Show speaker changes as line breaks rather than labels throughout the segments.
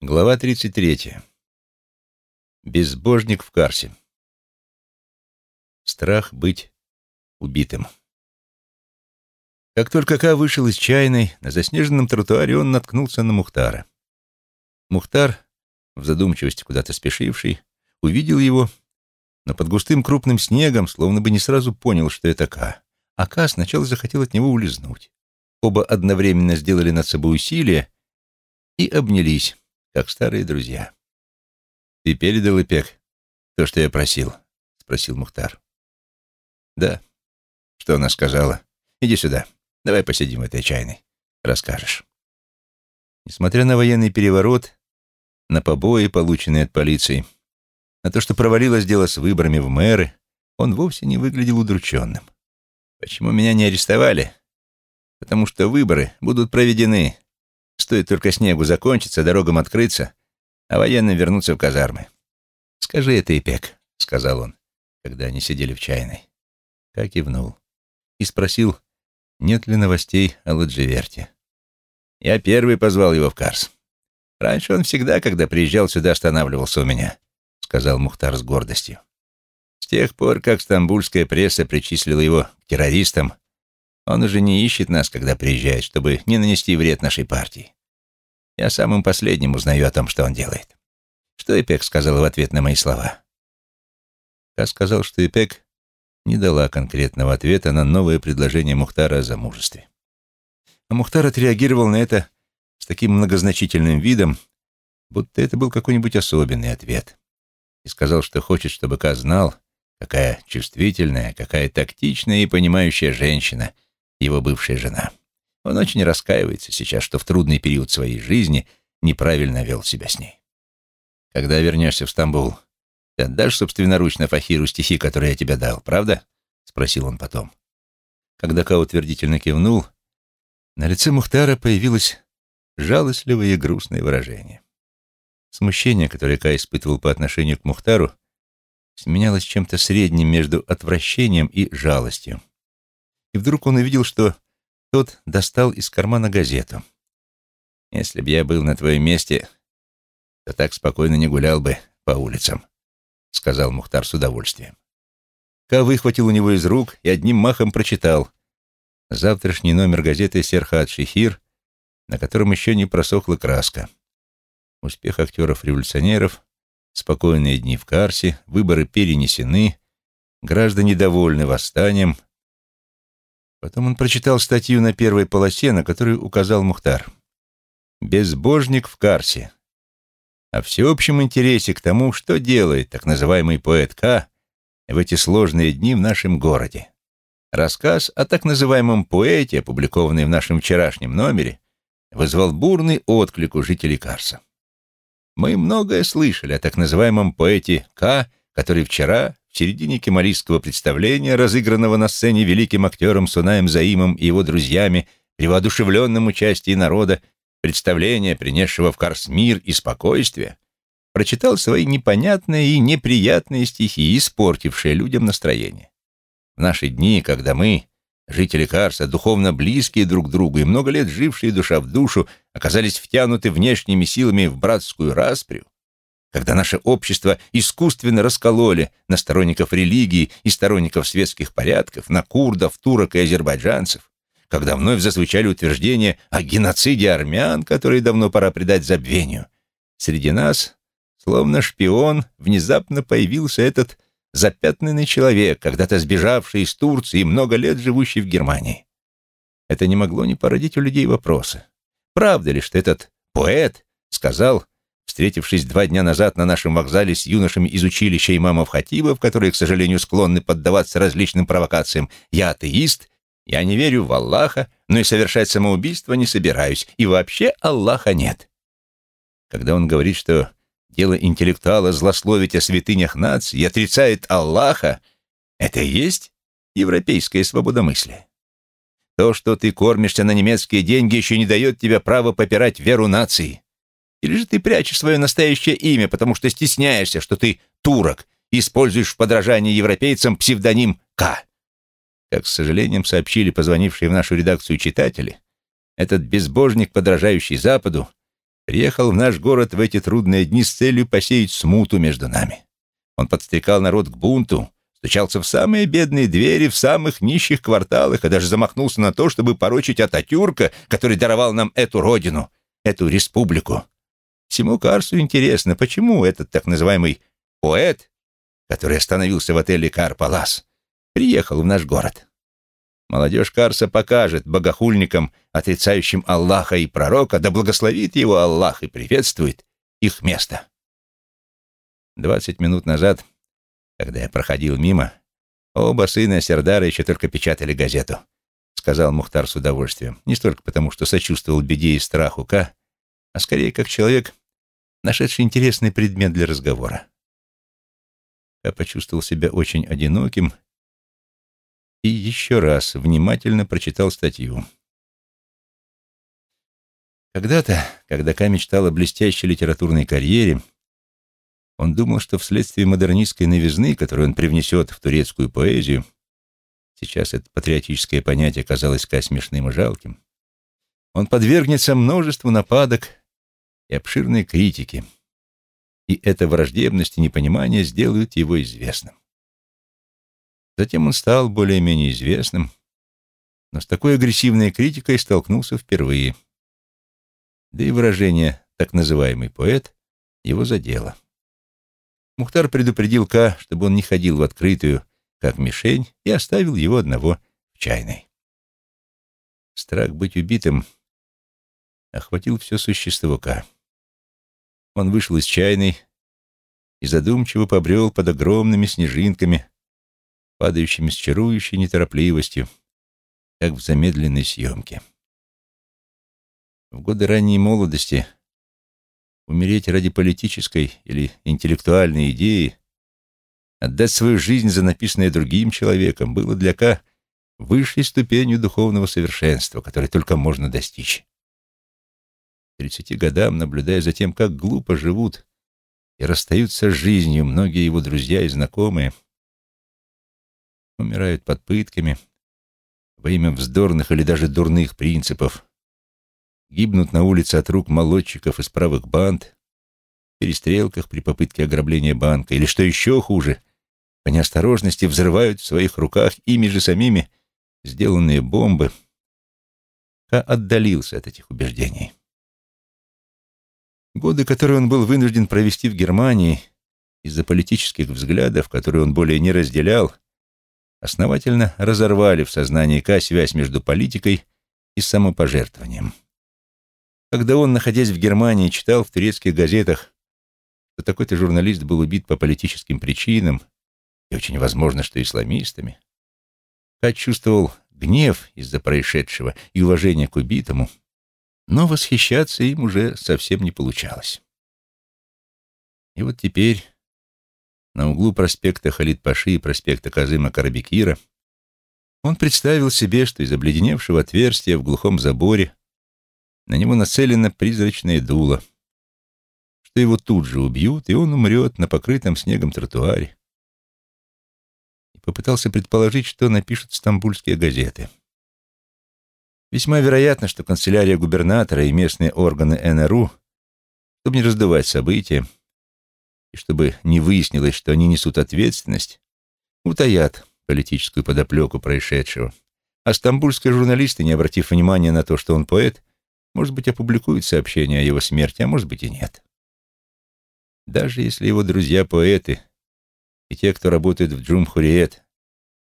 Глава 33. Безбожник в Карсе. Страх быть убитым. Как только Ка вышел из чайной, на заснеженном тротуаре он наткнулся на Мухтара. Мухтар, в задумчивости куда-то спешивший, увидел его, но под густым крупным снегом словно бы не сразу понял, что это Ка. А Ка сначала захотел от него улизнуть. Оба одновременно сделали над собой усилие и обнялись как старые друзья. «Ты передал, Ипек, то, что я просил?» — спросил Мухтар. «Да». «Что она сказала? Иди сюда. Давай посидим в этой чайной. Расскажешь». Несмотря на военный переворот, на побои, полученные от полиции, на то, что провалилось дело с выборами в мэры, он вовсе не выглядел удрученным. «Почему меня не арестовали?» «Потому что выборы будут проведены Стоит только снегу закончиться, дорогам открыться, а военным вернуться в казармы. «Скажи это, Ипек», — сказал он, когда они сидели в чайной. Как кивнул. И спросил, нет ли новостей о Ладживерте. Я первый позвал его в Карс. Раньше он всегда, когда приезжал сюда, останавливался у меня, — сказал Мухтар с гордостью. С тех пор, как стамбульская пресса причислила его к террористам, он уже не ищет нас, когда приезжает, чтобы не нанести вред нашей партии. Я самым последним узнаю о том, что он делает. Что Эпек сказал в ответ на мои слова? Я сказал, что Эпек не дала конкретного ответа на новое предложение Мухтара о замужестве. А Мухтар отреагировал на это с таким многозначительным видом, будто это был какой-нибудь особенный ответ, и сказал, что хочет, чтобы Ка знал, какая чувствительная, какая тактичная и понимающая женщина — его бывшая жена. Он очень раскаивается сейчас, что в трудный период своей жизни неправильно вел себя с ней. Когда вернешься в Стамбул, ты отдашь собственноручно Фахиру стихи, которые я тебе дал, правда? Спросил он потом. Когда Ка утвердительно кивнул, на лице Мухтара появилось жалостливое и грустное выражение. Смущение, которое Ка испытывал по отношению к Мухтару, сменялось чем-то средним между отвращением и жалостью и вдруг он увидел, что тот достал из кармана газету. «Если б я был на твоем месте, то так спокойно не гулял бы по улицам», — сказал Мухтар с удовольствием. Ка выхватил у него из рук и одним махом прочитал завтрашний номер газеты «Серхат Шихир», на котором еще не просохла краска. Успех актеров-революционеров, спокойные дни в Карсе, выборы перенесены, граждане довольны восстанием — Потом он прочитал статью на первой полосе, на которую указал Мухтар. «Безбожник в Карсе». О всеобщем интересе к тому, что делает так называемый поэт К в эти сложные дни в нашем городе. Рассказ о так называемом поэте, опубликованный в нашем вчерашнем номере, вызвал бурный отклик у жителей Карса. Мы многое слышали о так называемом поэте К, который вчера в середине кемалийского представления, разыгранного на сцене великим актером Сунаем Заимом и его друзьями, при воодушевленном участии народа, представление, принесшего в Карс мир и спокойствие, прочитал свои непонятные и неприятные стихи, испортившие людям настроение. В наши дни, когда мы, жители Карса, духовно близкие друг к другу и много лет жившие душа в душу, оказались втянуты внешними силами в братскую расприю, когда наше общество искусственно раскололи на сторонников религии и сторонников светских порядков, на курдов, турок и азербайджанцев, когда вновь зазвучали утверждения о геноциде армян, которые давно пора предать забвению, среди нас, словно шпион, внезапно появился этот запятнанный человек, когда-то сбежавший из Турции и много лет живущий в Германии. Это не могло не породить у людей вопросы. Правда ли, что этот поэт сказал встретившись два дня назад на нашем вокзале с юношами из училища имамов-хатибов, которые, к сожалению, склонны поддаваться различным провокациям, я атеист, я не верю в Аллаха, но и совершать самоубийство не собираюсь, и вообще Аллаха нет. Когда он говорит, что дело интеллектуала злословить о святынях наций и отрицает Аллаха, это и есть европейское свободомыслие. То, что ты кормишься на немецкие деньги, еще не дает тебе права попирать веру нации. Или же ты прячешь свое настоящее имя, потому что стесняешься, что ты турок, используешь в подражании европейцам псевдоним К. Как с сожалением сообщили позвонившие в нашу редакцию читатели, этот безбожник, подражающий Западу, приехал в наш город в эти трудные дни с целью посеять смуту между нами. Он подстрекал народ к бунту, стучался в самые бедные двери в самых нищих кварталах и даже замахнулся на то, чтобы порочить Ататюрка, который даровал нам эту родину, эту республику. Всему Карсу интересно, почему этот так называемый поэт, который остановился в отеле Кар-Палас, приехал в наш город. Молодежь Карса покажет богохульникам, отрицающим Аллаха и пророка, да благословит его Аллах и приветствует их место. Двадцать минут назад, когда я проходил мимо, оба сына Сердара еще только печатали газету, сказал Мухтар с удовольствием. Не столько потому, что сочувствовал беде и страху Ка, а скорее как человек, нашедший интересный предмет для разговора. Я почувствовал себя очень одиноким и еще раз внимательно прочитал статью. Когда-то, когда Ка мечтал о блестящей литературной карьере, он думал, что вследствие модернистской новизны, которую он привнесет в турецкую поэзию, сейчас это патриотическое понятие казалось Ка смешным и жалким, он подвергнется множеству нападок и обширной критики, и эта враждебность и непонимание сделают его известным. Затем он стал более-менее известным, но с такой агрессивной критикой столкнулся впервые. Да и выражение «так называемый поэт» его задело. Мухтар предупредил Ка, чтобы он не ходил в открытую, как мишень, и оставил его одного в чайной. Страх быть убитым охватил все существо Ка. Он вышел из чайной и задумчиво побрел под огромными снежинками, падающими с чарующей неторопливостью, как в замедленной съемке. В годы ранней молодости умереть ради политической или интеллектуальной идеи, отдать свою жизнь за написанное другим человеком, было для Ка высшей ступенью духовного совершенства, которой только можно достичь. Тридцати годам, наблюдая за тем, как глупо живут и расстаются с жизнью многие его друзья и знакомые, умирают под пытками во имя вздорных или даже дурных принципов, гибнут на улице от рук молодчиков из правых банд, в перестрелках при попытке ограбления банка, или, что еще хуже, по неосторожности взрывают в своих руках ими же самими сделанные бомбы, Ка отдалился от этих убеждений. Годы, которые он был вынужден провести в Германии из-за политических взглядов, которые он более не разделял, основательно разорвали в сознании Ка связь между политикой и самопожертвованием. Когда он, находясь в Германии, читал в турецких газетах, что такой-то журналист был убит по политическим причинам, и очень возможно, что исламистами, Ка чувствовал гнев из-за происшедшего и уважение к убитому, но восхищаться им уже совсем не получалось. И вот теперь на углу проспекта Халид-Паши и проспекта Казыма Карабекира, он представил себе, что из обледеневшего отверстия в глухом заборе на него нацелено призрачное дуло, что его тут же убьют, и он умрет на покрытом снегом тротуаре. И попытался предположить, что напишут стамбульские газеты. Весьма вероятно, что канцелярия губернатора и местные органы НРУ, чтобы не раздувать события, и чтобы не выяснилось, что они несут ответственность, утаят политическую подоплеку происшедшего. А стамбульские журналисты, не обратив внимания на то, что он поэт, может быть, опубликуют сообщение о его смерти, а может быть и нет. Даже если его друзья-поэты и те, кто работает в Джумхуриет,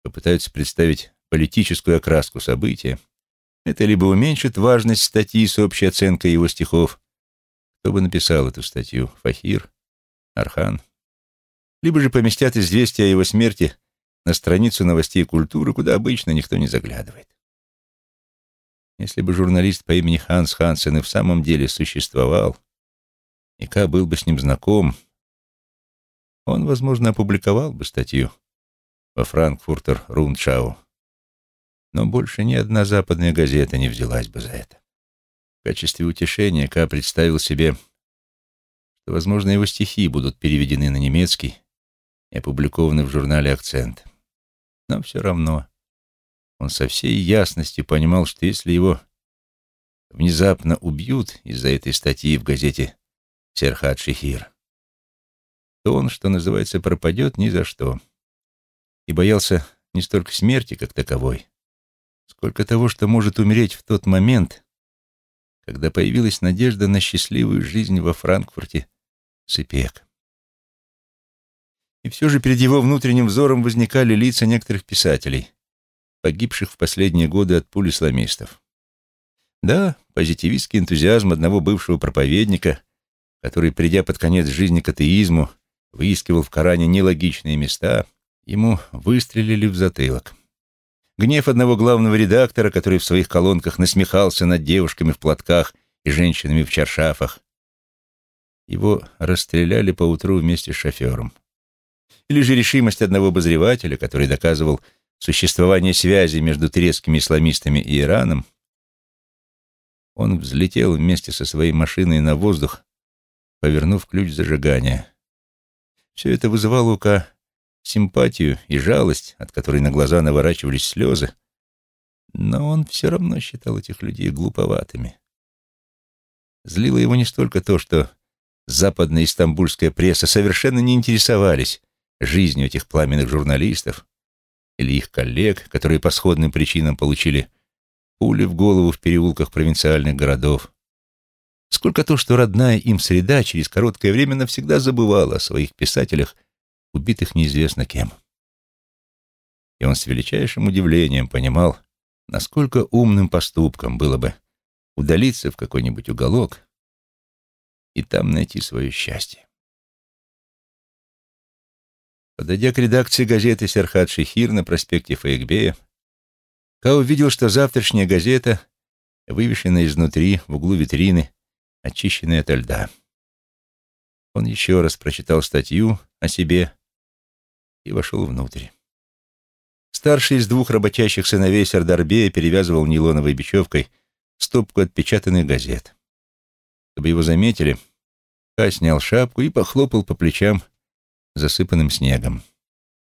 попытаются представить политическую окраску события, это либо уменьшит важность статьи с общей оценкой его стихов, кто бы написал эту статью, Фахир, Архан. Либо же поместят известие о его смерти на страницу новостей культуры, куда обычно никто не заглядывает. Если бы журналист по имени Ханс Хансен и в самом деле существовал, и Ка был бы с ним знаком, он, возможно, опубликовал бы статью во Франкфуртер Рундшау, но больше ни одна западная газета не взялась бы за это. В качестве утешения Ка представил себе что, возможно, его стихи будут переведены на немецкий и опубликованы в журнале «Акцент». Но все равно он со всей ясностью понимал, что если его внезапно убьют из-за этой статьи в газете «Серхат Шехир», то он, что называется, пропадет ни за что. И боялся не столько смерти как таковой, сколько того, что может умереть в тот момент, когда появилась надежда на счастливую жизнь во Франкфурте с Ипек. И все же перед его внутренним взором возникали лица некоторых писателей, погибших в последние годы от пуль исламистов. Да, позитивистский энтузиазм одного бывшего проповедника, который, придя под конец жизни к атеизму, выискивал в Коране нелогичные места, ему выстрелили в затылок. Гнев одного главного редактора, который в своих колонках насмехался над девушками в платках и женщинами в чаршафах. Его расстреляли поутру вместе с шофером. Или же решимость одного обозревателя, который доказывал существование связи между турецкими исламистами и Ираном, он взлетел вместе со своей машиной на воздух, повернув ключ зажигания. Все это вызывало у Ка симпатию и жалость, от которой на глаза наворачивались слезы, но он все равно считал этих людей глуповатыми. Злило его не столько то, что западная истамбульская пресса совершенно не интересовались жизнью этих пламенных журналистов или их коллег, которые по сходным причинам получили пули в голову в переулках провинциальных городов, сколько то, что родная им среда через короткое время навсегда забывала о своих писателях убитых неизвестно кем. И он с величайшим удивлением понимал, насколько умным поступком было бы удалиться в какой-нибудь уголок и там найти свое счастье. Подойдя к редакции газеты «Серхат Шехир» на проспекте Фаекбея, Ка увидел, что завтрашняя газета вывешена изнутри, в углу витрины, очищенная ото льда. Он еще раз прочитал статью о себе и вошел внутрь. Старший из двух работящих сыновей Сардарбея перевязывал нейлоновой бечевкой стопку отпечатанных газет. Чтобы его заметили, Ка снял шапку и похлопал по плечам засыпанным снегом.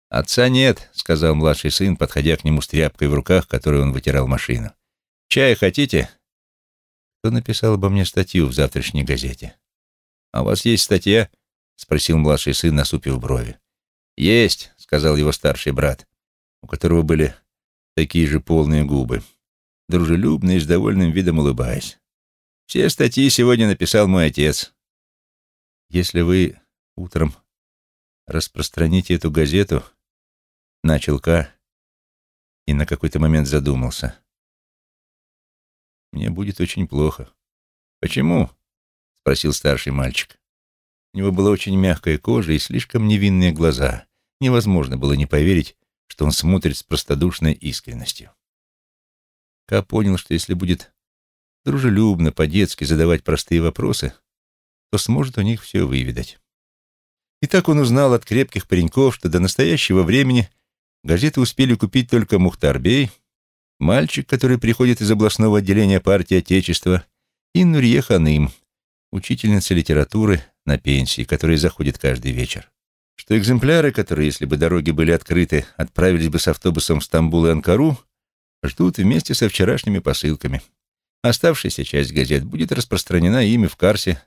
«Отца нет», — сказал младший сын, подходя к нему с тряпкой в руках, которой он вытирал машину. «Чая хотите?» «Кто написал обо мне статью в завтрашней газете?» «А у вас есть статья?» — спросил младший сын, насупив брови. «Есть», — сказал его старший брат, у которого были такие же полные губы, дружелюбно и с довольным видом улыбаясь. «Все статьи сегодня написал мой отец». «Если вы утром распространите эту газету», — начал Ка и на какой-то момент задумался. «Мне будет очень плохо». «Почему?» — спросил старший мальчик. У него была очень мягкая кожа и слишком невинные глаза. Невозможно было не поверить, что он смотрит с простодушной искренностью. Ка понял, что если будет дружелюбно, по-детски задавать простые вопросы, то сможет у них все выведать. И так он узнал от крепких пареньков, что до настоящего времени газеты успели купить только Мухтарбей, мальчик, который приходит из областного отделения партии Отечества, и Нурье Ханым, учительница литературы на пенсии, которая заходит каждый вечер что экземпляры, которые, если бы дороги были открыты, отправились бы с автобусом в Стамбул и Анкару, ждут вместе со вчерашними посылками. Оставшаяся часть газет будет распространена ими в Карсе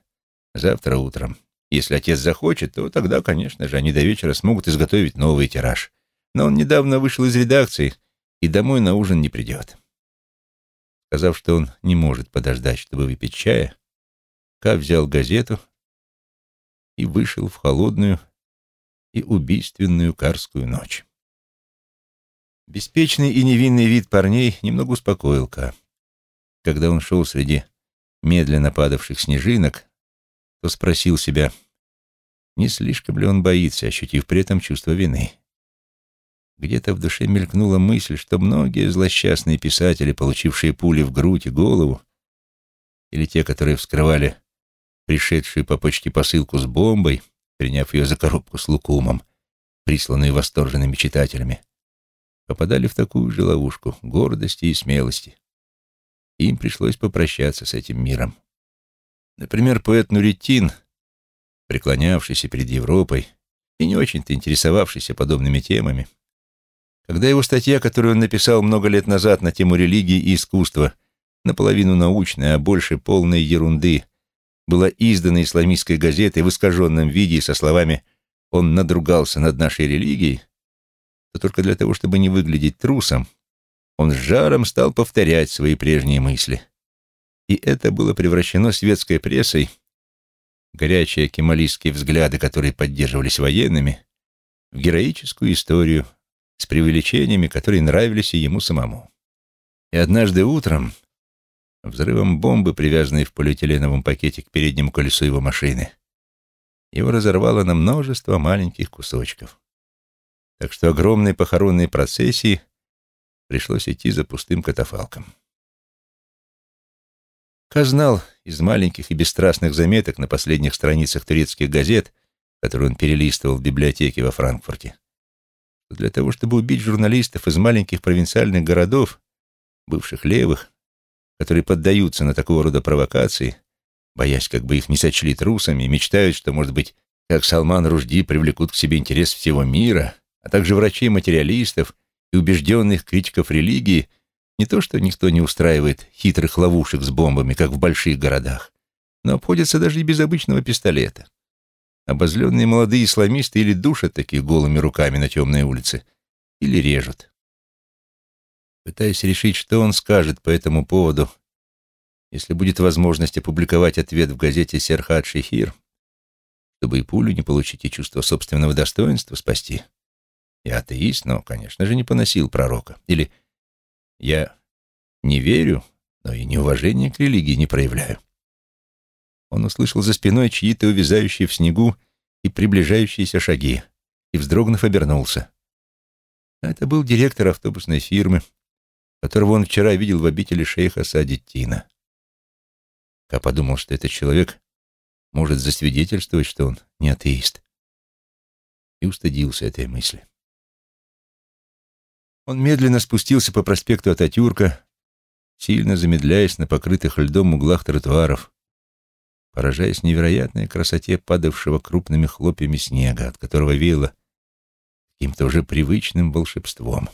завтра утром. Если отец захочет, то тогда, конечно же, они до вечера смогут изготовить новый тираж. Но он недавно вышел из редакции и домой на ужин не придет. Сказав, что он не может подождать, чтобы выпить чая, Ка взял газету и вышел в холодную, и убийственную карскую ночь. Беспечный и невинный вид парней немного успокоил Ка. Когда он шел среди медленно падавших снежинок, то спросил себя, не слишком ли он боится, ощутив при этом чувство вины. Где-то в душе мелькнула мысль, что многие злосчастные писатели, получившие пули в грудь и голову, или те, которые вскрывали пришедшую по почте посылку с бомбой, приняв ее за коробку с лукумом, присланную восторженными читателями, попадали в такую же ловушку гордости и смелости. им пришлось попрощаться с этим миром. Например, поэт Нуритин, преклонявшийся перед Европой и не очень-то интересовавшийся подобными темами, когда его статья, которую он написал много лет назад на тему религии и искусства, наполовину научной, а больше полной ерунды, была издана исламистской газетой в искаженном виде со словами «он надругался над нашей религией», то только для того, чтобы не выглядеть трусом, он с жаром стал повторять свои прежние мысли. И это было превращено светской прессой, горячие кемалистские взгляды, которые поддерживались военными, в героическую историю с преувеличениями, которые нравились и ему самому. И однажды утром, взрывом бомбы, привязанной в полиэтиленовом пакете к переднему колесу его машины, его разорвало на множество маленьких кусочков. Так что огромной похоронной процессии пришлось идти за пустым катафалком. Ка знал из маленьких и бесстрастных заметок на последних страницах турецких газет, которые он перелистывал в библиотеке во Франкфурте, что для того, чтобы убить журналистов из маленьких провинциальных городов, бывших левых, которые поддаются на такого рода провокации, боясь, как бы их не сочли трусами, мечтают, что, может быть, как Салман Ружди привлекут к себе интерес всего мира, а также врачей-материалистов и убежденных критиков религии, не то что никто не устраивает хитрых ловушек с бомбами, как в больших городах, но обходятся даже и без обычного пистолета. Обозленные молодые исламисты или душат таких голыми руками на темной улице, или режут. Пытаясь решить, что он скажет по этому поводу, если будет возможность опубликовать ответ в газете «Серхат Шехир», чтобы и пулю не получить, и чувство собственного достоинства спасти. Я атеист, но, конечно же, не поносил пророка. Или я не верю, но и неуважения к религии не проявляю. Он услышал за спиной чьи-то увязающие в снегу и приближающиеся шаги, и, вздрогнув, обернулся. Это был директор автобусной фирмы, которого он вчера видел в обители шейха Садиттина. Ка подумал, что этот человек может засвидетельствовать, что он не атеист, и устыдился этой мысли. Он медленно спустился по проспекту Ататюрка, сильно замедляясь на покрытых льдом углах тротуаров, поражаясь невероятной красоте падавшего крупными хлопьями снега, от которого веяло каким-то уже привычным волшебством.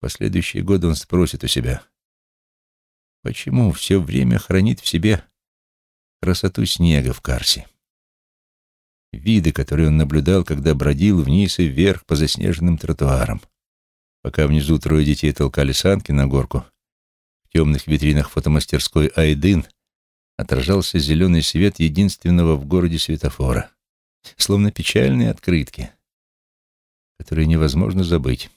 Последующие годы он спросит у себя, почему все время хранит в себе красоту снега в Карсе. Виды, которые он наблюдал, когда бродил вниз и вверх по заснеженным тротуарам, пока внизу трое детей толкали санки на горку, в темных витринах фотомастерской «Айдын» отражался зеленый свет единственного в городе светофора, словно печальные открытки, которые невозможно забыть.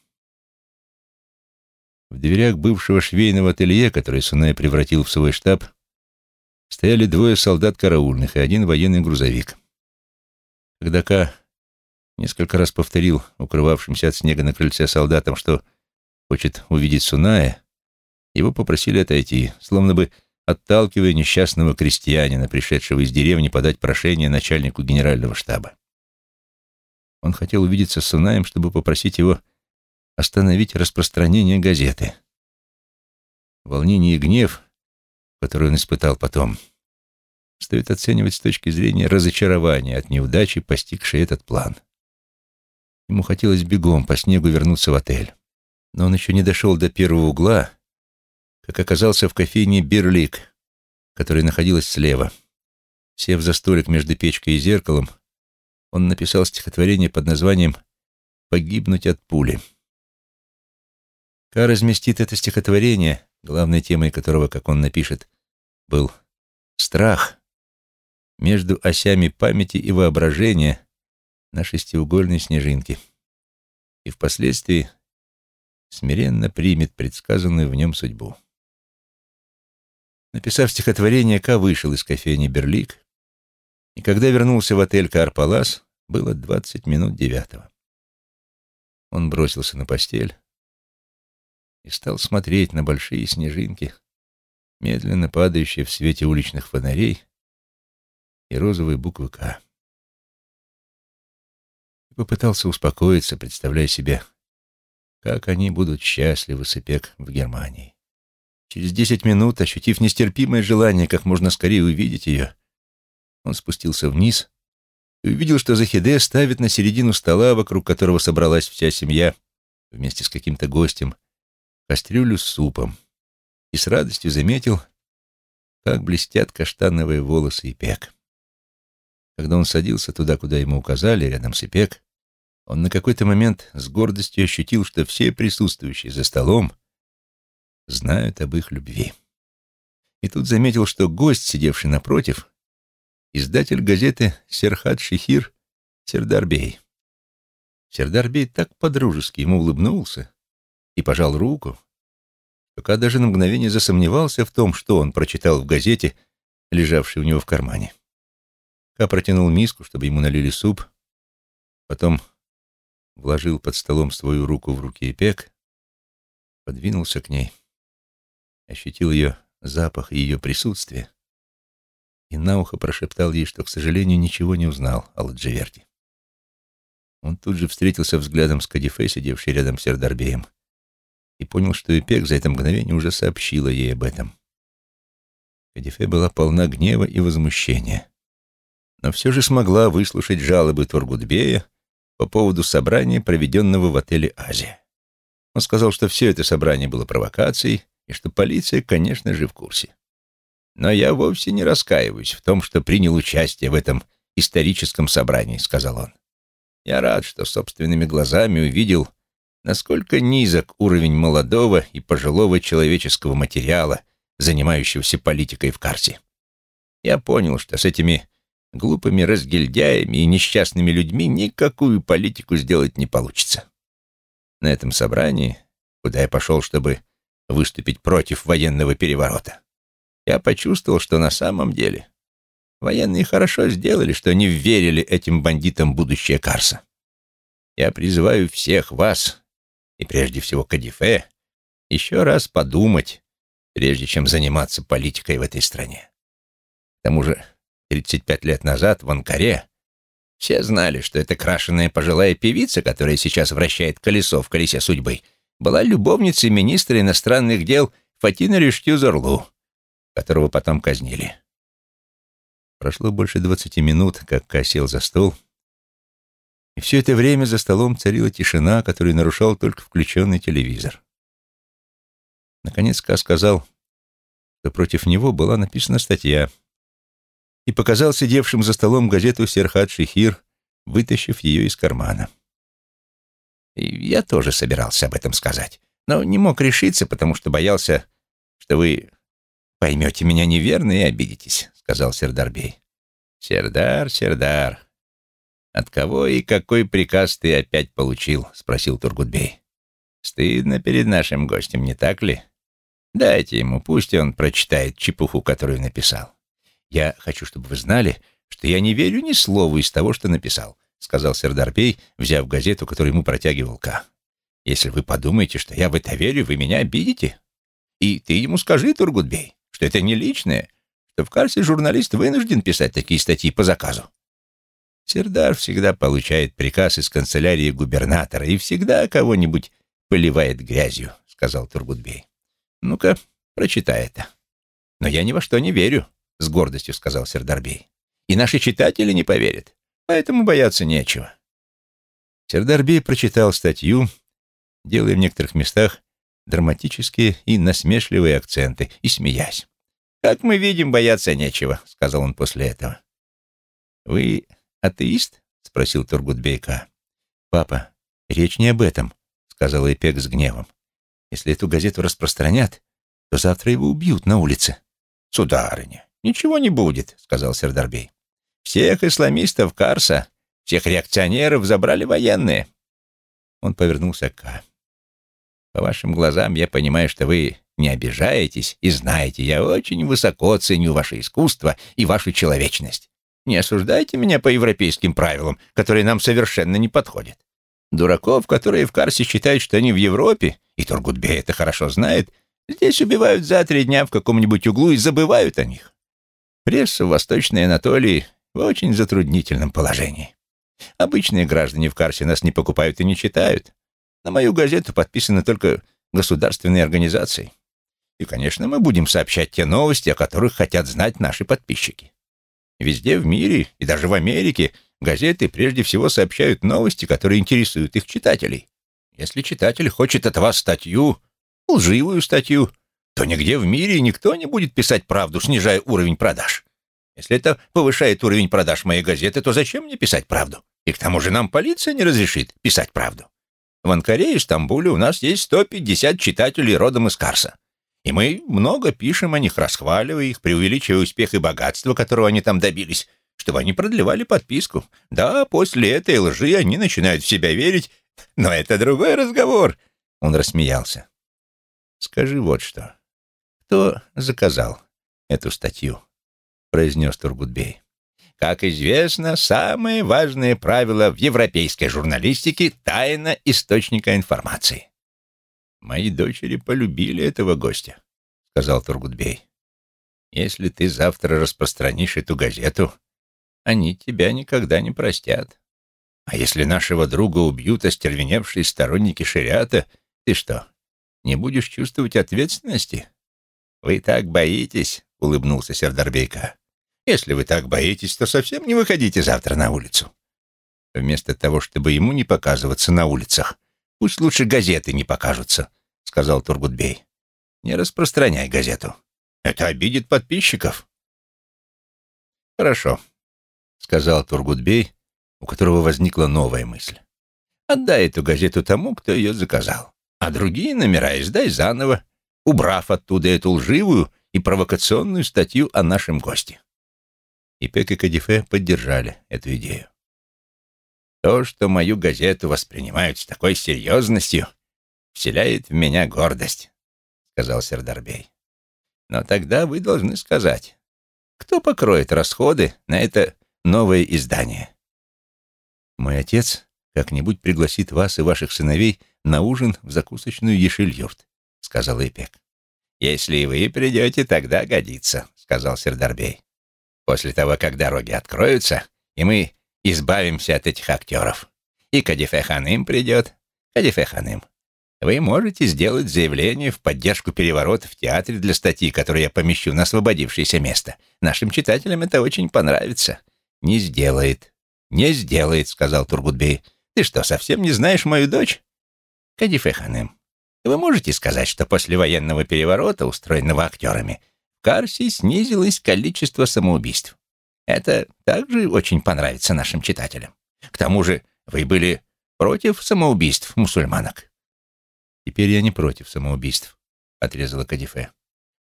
В дверях бывшего швейного ателье, который Сунай превратил в свой штаб, стояли двое солдат караульных и один военный грузовик. Когда Ка несколько раз повторил укрывавшимся от снега на крыльце солдатам, что хочет увидеть Суная, его попросили отойти, словно бы отталкивая несчастного крестьянина, пришедшего из деревни подать прошение начальнику генерального штаба. Он хотел увидеться с Сунаем, чтобы попросить его остановить распространение газеты. Волнение и гнев, который он испытал потом, стоит оценивать с точки зрения разочарования от неудачи, постигшей этот план. Ему хотелось бегом по снегу вернуться в отель. Но он еще не дошел до первого угла, как оказался в кофейне «Берлик», которая находилась слева. Сев за столик между печкой и зеркалом, он написал стихотворение под названием «Погибнуть от пули». Ка разместит это стихотворение, главной темой которого, как он напишет, был страх между осями памяти и воображения на шестиугольной снежинке и впоследствии смиренно примет предсказанную в нем судьбу. Написав стихотворение, Ка вышел из кофейни «Берлик», и когда вернулся в отель «Карпалас», было двадцать минут девятого. Он бросился на постель, и стал смотреть на большие снежинки, медленно падающие в свете уличных фонарей и розовые буквы «К». И попытался успокоиться, представляя себе, как они будут счастливы с Ипек в Германии. Через десять минут, ощутив нестерпимое желание как можно скорее увидеть ее, он спустился вниз и увидел, что Захиде ставит на середину стола, вокруг которого собралась вся семья, вместе с каким-то гостем, кастрюлю с супом, и с радостью заметил, как блестят каштановые волосы Ипек. Когда он садился туда, куда ему указали, рядом с Ипек, он на какой-то момент с гордостью ощутил, что все присутствующие за столом знают об их любви. И тут заметил, что гость, сидевший напротив, издатель газеты «Серхат Шихир» Сердарбей. Сердарбей так подружески ему улыбнулся и пожал руку, пока даже на мгновение засомневался в том, что он прочитал в газете, лежавшей у него в кармане. Ка протянул миску, чтобы ему налили суп, потом вложил под столом свою руку в руки Эпек, подвинулся к ней, ощутил ее запах и ее присутствие. И на ухо прошептал ей, что, к сожалению, ничего не узнал о Ладживерте. Он тут же встретился взглядом с Кадифе, сидевшей рядом с Сердарбеем, и понял, что Эпек за это мгновение уже сообщила ей об этом. Кадифе была полна гнева и возмущения, но все же смогла выслушать жалобы Тургутбея по поводу собрания, проведенного в отеле «Азия». Он сказал, что все это собрание было провокацией и что полиция, конечно же, в курсе. «Но я вовсе не раскаиваюсь в том, что принял участие в этом историческом собрании», — сказал он. «Я рад, что собственными глазами увидел, насколько низок уровень молодого и пожилого человеческого материала, занимающегося политикой в Карсе. Я понял, что с этими глупыми разгильдяями и несчастными людьми никакую политику сделать не получится. На этом собрании, куда я пошел, чтобы выступить против военного переворота, я почувствовал, что на самом деле военные хорошо сделали, что не верили этим бандитам будущее Карса. Я призываю всех вас, и прежде всего Кадифе, еще раз подумать, прежде чем заниматься политикой в этой стране. К тому же 35 лет назад в Анкаре все знали, что эта крашеная пожилая певица, которая сейчас вращает колесо в колесе судьбы, была любовницей министра иностранных дел Фатина Рештюзорлу, которого потом казнили. Прошло больше двадцати минут, как Ка сел за стол, и все это время за столом царила тишина, которую нарушал только включенный телевизор. Наконец Ка сказал, что против него была написана статья, и показал сидевшим за столом газету «Серхат Шихир», вытащив ее из кармана. И я тоже собирался об этом сказать, но не мог решиться, потому что боялся, что вы поймете меня неверно и обидитесь, сказал Сердарбей. Сердар, Сердар, от кого и какой приказ ты опять получил? спросил Тургутбей. Стыдно перед нашим гостем, не так ли? Дайте ему, пусть он прочитает чепуху, которую написал. «Я хочу, чтобы вы знали, что я не верю ни слову из того, что написал», сказал Сердарпей, взяв газету, которую ему протягивал Ка. «Если вы подумаете, что я в это верю, вы меня обидите. И ты ему скажи, Тургутбей, что это не личное, что в Карсе журналист вынужден писать такие статьи по заказу. Сердар всегда получает приказ из канцелярии губернатора и всегда кого-нибудь поливает грязью», — сказал Тургутбей. «Ну-ка, прочитай это. Но я ни во что не верю. — с гордостью сказал Сердарбей. «И наши читатели не поверят, поэтому бояться нечего». Сердарбей прочитал статью, делая в некоторых местах драматические и насмешливые акценты, и смеясь. «Как мы видим, бояться нечего», — сказал он после этого. «Вы атеист?» — спросил Тургутбейка. «Папа, речь не об этом», — сказал Эпек с гневом. «Если эту газету распространят, то завтра его убьют на улице». «Сударыня, «Ничего не будет», — сказал Сердарбей. «Всех исламистов Карса, всех реакционеров забрали военные». Он повернулся к Ка. «По вашим глазам я понимаю, что вы не обижаетесь и знаете, я очень высоко ценю ваше искусство и вашу человечность. Не осуждайте меня по европейским правилам, которые нам совершенно не подходят. Дураков, которые в Карсе считают, что они в Европе, и Тургутбей это хорошо знает, здесь убивают за три дня в каком-нибудь углу и забывают о них. Пресса в Восточной Анатолии в очень затруднительном положении. Обычные граждане в Карсе нас не покупают и не читают. На мою газету подписаны только государственные организации. И, конечно, мы будем сообщать те новости, о которых хотят знать наши подписчики. Везде в мире и даже в Америке газеты прежде всего сообщают новости, которые интересуют их читателей. Если читатель хочет от вас статью, лживую статью, то нигде в мире никто не будет писать правду, снижая уровень продаж. Если это повышает уровень продаж моей газеты, то зачем мне писать правду? И к тому же нам полиция не разрешит писать правду. В Анкаре и Стамбуле у нас есть 150 читателей родом из Карса. И мы много пишем о них, расхваливая их, преувеличивая успех и богатство, которого они там добились, чтобы они продлевали подписку. Да, после этой лжи они начинают в себя верить, но это другой разговор. Он рассмеялся. Скажи вот что. Кто заказал эту статью? произнес Тургутбей. Как известно, самое важное правило в европейской журналистике — тайна источника информации. «Мои дочери полюбили этого гостя», — сказал Тургутбей. «Если ты завтра распространишь эту газету, они тебя никогда не простят. А если нашего друга убьют остервеневшие сторонники шариата, ты что, не будешь чувствовать ответственности?» «Вы так боитесь», — улыбнулся Сердарбейка. Если вы так боитесь, то совсем не выходите завтра на улицу. Вместо того, чтобы ему не показываться на улицах, пусть лучше газеты не покажутся, — сказал Тургутбей. Не распространяй газету. Это обидит подписчиков. Хорошо, — сказал Тургутбей, у которого возникла новая мысль. Отдай эту газету тому, кто ее заказал, а другие номера издай заново, убрав оттуда эту лживую и провокационную статью о нашем госте и Пек и Кадифе поддержали эту идею. То, что мою газету воспринимают с такой серьезностью, вселяет в меня гордость, — сказал Сердарбей. Но тогда вы должны сказать, кто покроет расходы на это новое издание? Мой отец как-нибудь пригласит вас и ваших сыновей на ужин в закусочную Ешильюрт, — сказал Ипек. Если и вы придете, тогда годится, — сказал Сердарбей после того, как дороги откроются, и мы избавимся от этих актеров. И Кадифе Ханым придет. Кадифе Ханым, вы можете сделать заявление в поддержку переворота в театре для статьи, которую я помещу на освободившееся место. Нашим читателям это очень понравится. Не сделает. Не сделает, сказал Тургутбей. Ты что, совсем не знаешь мою дочь? Кадифе Ханым, вы можете сказать, что после военного переворота, устроенного актерами, Карси снизилось количество самоубийств. Это также очень понравится нашим читателям. К тому же вы были против самоубийств мусульманок. Теперь я не против самоубийств, отрезала Кадифе.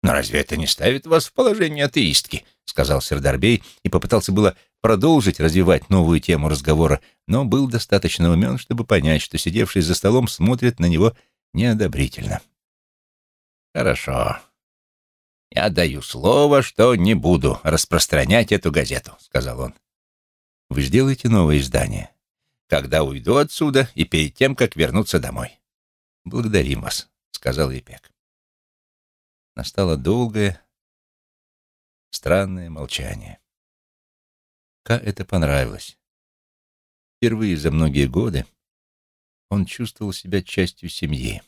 Но разве это не ставит вас в положение атеистки? сказал Сердарбей и попытался было продолжить развивать новую тему разговора, но был достаточно умен, чтобы понять, что сидевший за столом смотрит на него неодобрительно. «Хорошо», «Я даю слово, что не буду распространять эту газету», — сказал он. «Вы сделаете новое издание?» «Когда уйду отсюда и перед тем, как вернуться домой». «Благодарим вас», — сказал Епек. Настало долгое, странное молчание. Ка это понравилось. Впервые за многие годы он чувствовал себя частью семьи.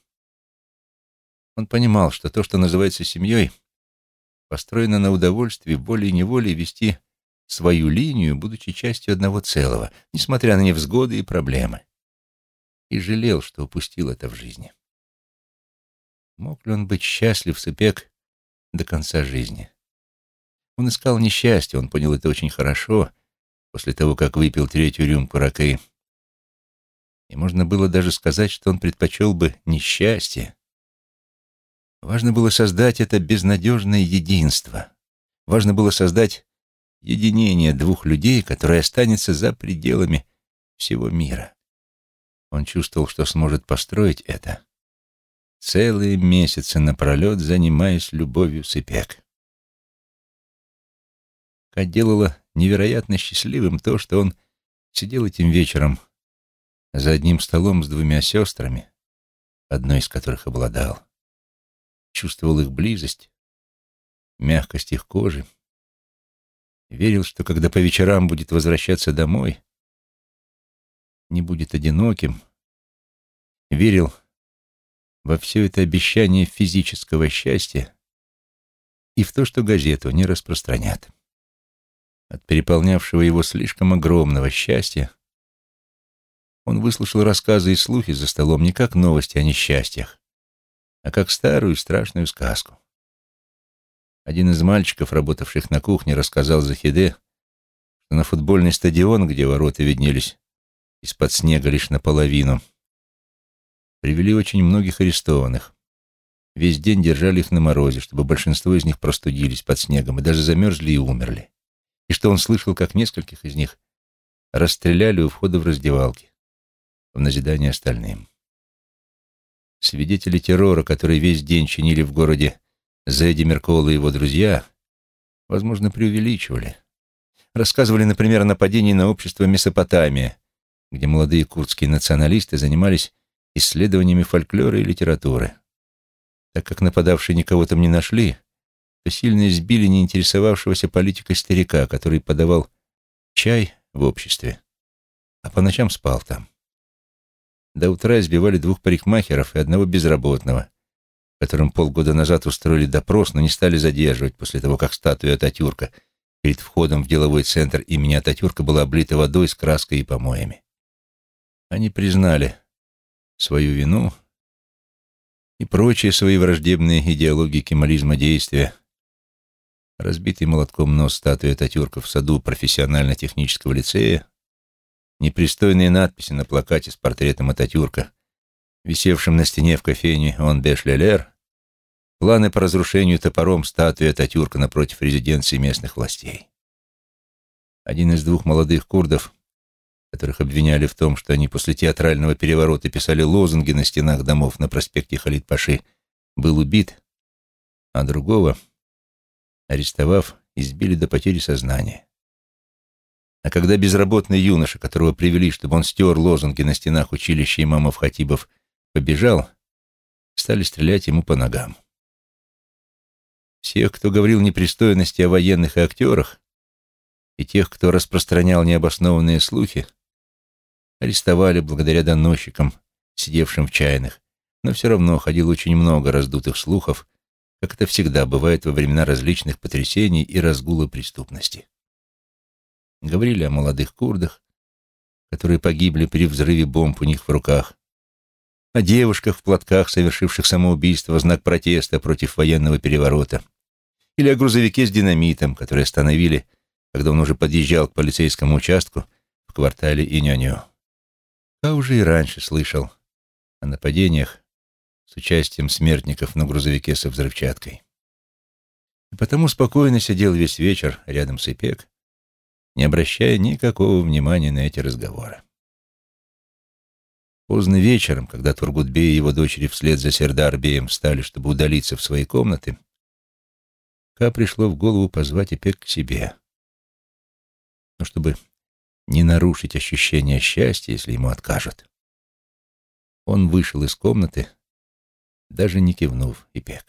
Он понимал, что то, что называется семьей, построена на удовольствии волей-неволей вести свою линию, будучи частью одного целого, несмотря на невзгоды и проблемы. И жалел, что упустил это в жизни. Мог ли он быть счастлив с Ипек до конца жизни? Он искал несчастье, он понял это очень хорошо, после того, как выпил третью рюмку ракы. И можно было даже сказать, что он предпочел бы несчастье, Важно было создать это безнадежное единство. Важно было создать единение двух людей, которое останется за пределами всего мира. Он чувствовал, что сможет построить это, целые месяцы напролет занимаясь любовью с Ипек. Кать делала невероятно счастливым то, что он сидел этим вечером за одним столом с двумя сестрами, одной из которых обладал чувствовал их близость, мягкость их кожи, верил, что когда по вечерам будет возвращаться домой, не будет одиноким, верил во все это обещание физического счастья и в то, что газету не распространят. От переполнявшего его слишком огромного счастья он выслушал рассказы и слухи за столом не как новости о несчастьях, а как старую страшную сказку. Один из мальчиков, работавших на кухне, рассказал Захиде, что на футбольный стадион, где ворота виднелись из-под снега лишь наполовину, привели очень многих арестованных. Весь день держали их на морозе, чтобы большинство из них простудились под снегом и даже замерзли и умерли. И что он слышал, как нескольких из них расстреляли у входа в раздевалки, в назидание остальным. Свидетели террора, которые весь день чинили в городе Зэдди Меркола и его друзья, возможно, преувеличивали. Рассказывали, например, о нападении на общество Месопотамия, где молодые курдские националисты занимались исследованиями фольклора и литературы. Так как нападавшие никого там не нашли, то сильно избили неинтересовавшегося политика старика, который подавал чай в обществе, а по ночам спал там. До утра избивали двух парикмахеров и одного безработного, которым полгода назад устроили допрос, но не стали задерживать после того, как статуя Ататюрка перед входом в деловой центр имени Ататюрка была облита водой с краской и помоями. Они признали свою вину и прочие свои враждебные идеологии кемализма действия. Разбитый молотком нос статуи Ататюрка в саду профессионально-технического лицея, непристойные надписи на плакате с портретом Ататюрка, висевшим на стене в кофейне «Он Беш-Лелер», планы по разрушению топором статуи Ататюрка напротив резиденции местных властей. Один из двух молодых курдов, которых обвиняли в том, что они после театрального переворота писали лозунги на стенах домов на проспекте Халид-Паши, был убит, а другого, арестовав, избили до потери сознания. А когда безработный юноша, которого привели, чтобы он стер лозунги на стенах училища имамов-хатибов, побежал, стали стрелять ему по ногам. Всех, кто говорил непристойности о военных и актерах, и тех, кто распространял необоснованные слухи, арестовали благодаря доносчикам, сидевшим в чайных, но все равно ходило очень много раздутых слухов, как это всегда бывает во времена различных потрясений и разгула преступности. Говорили о молодых курдах, которые погибли при взрыве бомб у них в руках, о девушках в платках, совершивших самоубийство в знак протеста против военного переворота, или о грузовике с динамитом, который остановили, когда он уже подъезжал к полицейскому участку в квартале Иньоньо. А уже и раньше слышал о нападениях с участием смертников на грузовике со взрывчаткой. И потому спокойно сидел весь вечер рядом с Ипек, не обращая никакого внимания на эти разговоры. Поздно вечером, когда Тургутбей и его дочери вслед за Сердарбеем встали, чтобы удалиться в свои комнаты, Ка пришло в голову позвать Ипек к себе. Но чтобы не нарушить ощущение счастья, если ему откажут. Он вышел из комнаты, даже не кивнув Ипек.